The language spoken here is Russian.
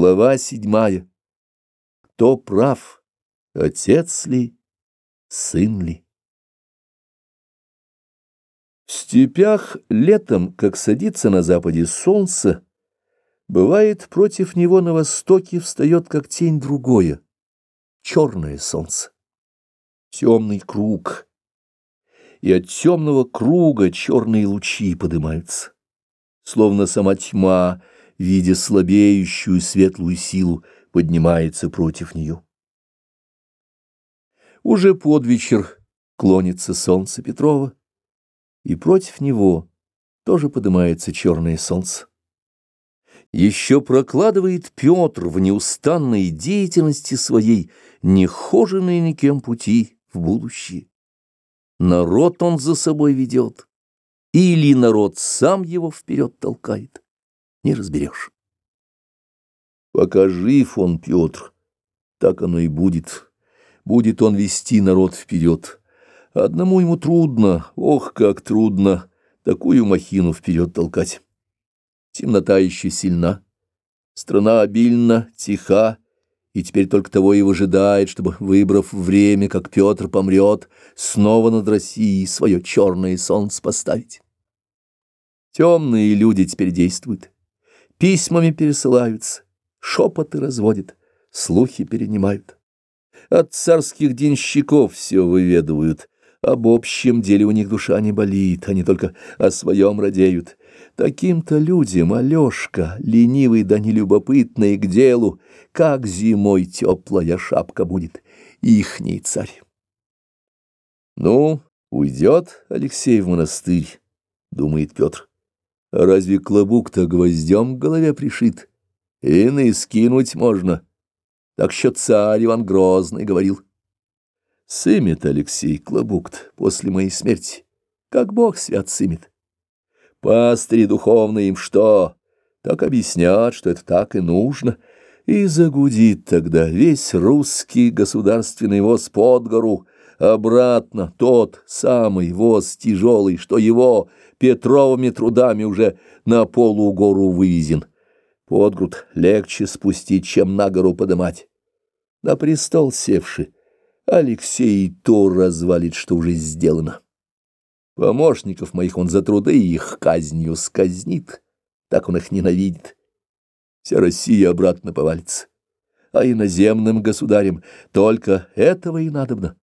Глава седьмая. Кто прав, отец ли, сын ли? В степях летом, как садится на западе солнце, бывает против него на востоке встает как тень другое, черное солнце, темный круг, и от темного круга черные лучи поднимаются, словно сама тьма, видя слабеющую светлую силу, поднимается против нее. Уже под вечер клонится солнце Петрова, и против него тоже поднимается черное солнце. Еще прокладывает Петр в неустанной деятельности своей нехоженные никем пути в будущее. Народ он за собой ведет, или народ сам его вперед толкает не разберешь. Пока жив он, Петр, так оно и будет. Будет он вести народ вперед. Одному ему трудно, ох, как трудно, такую махину вперед толкать. Темнота еще сильна, страна обильна, тиха, и теперь только того и выжидает, чтобы, выбрав время, как Петр помрет, снова над Россией свое черное солнце поставить. Темные люди теперь действуют письмами пересылаются, шепоты разводят, слухи перенимают. От царских денщиков все выведывают, об общем деле у них душа не болит, они только о своем радеют. Таким-то людям, Алешка, ленивый да нелюбопытный к делу, как зимой теплая шапка будет, ихний царь. Ну, уйдет Алексей в монастырь, думает Петр. Разве клобук-то гвоздем к голове пришит? Ины скинуть можно. Так что царь Иван Грозный говорил. Сымет Алексей клобук после моей смерти, как Бог свят сымет. Пастыри духовные им что? Так объяснят, что это так и нужно. И загудит тогда весь русский государственный воз под гору, обратно тот самый воз тяжелый, что его Петровыми трудами уже на полугору вывезен. Под груд легче спустить, чем на гору подымать. На престол севший, Алексей и то развалит, что уже сделано. Помощников моих он за труды их казнью сказнит, так он их ненавидит. Вся Россия обратно повалится, а иноземным государям только этого и надобно.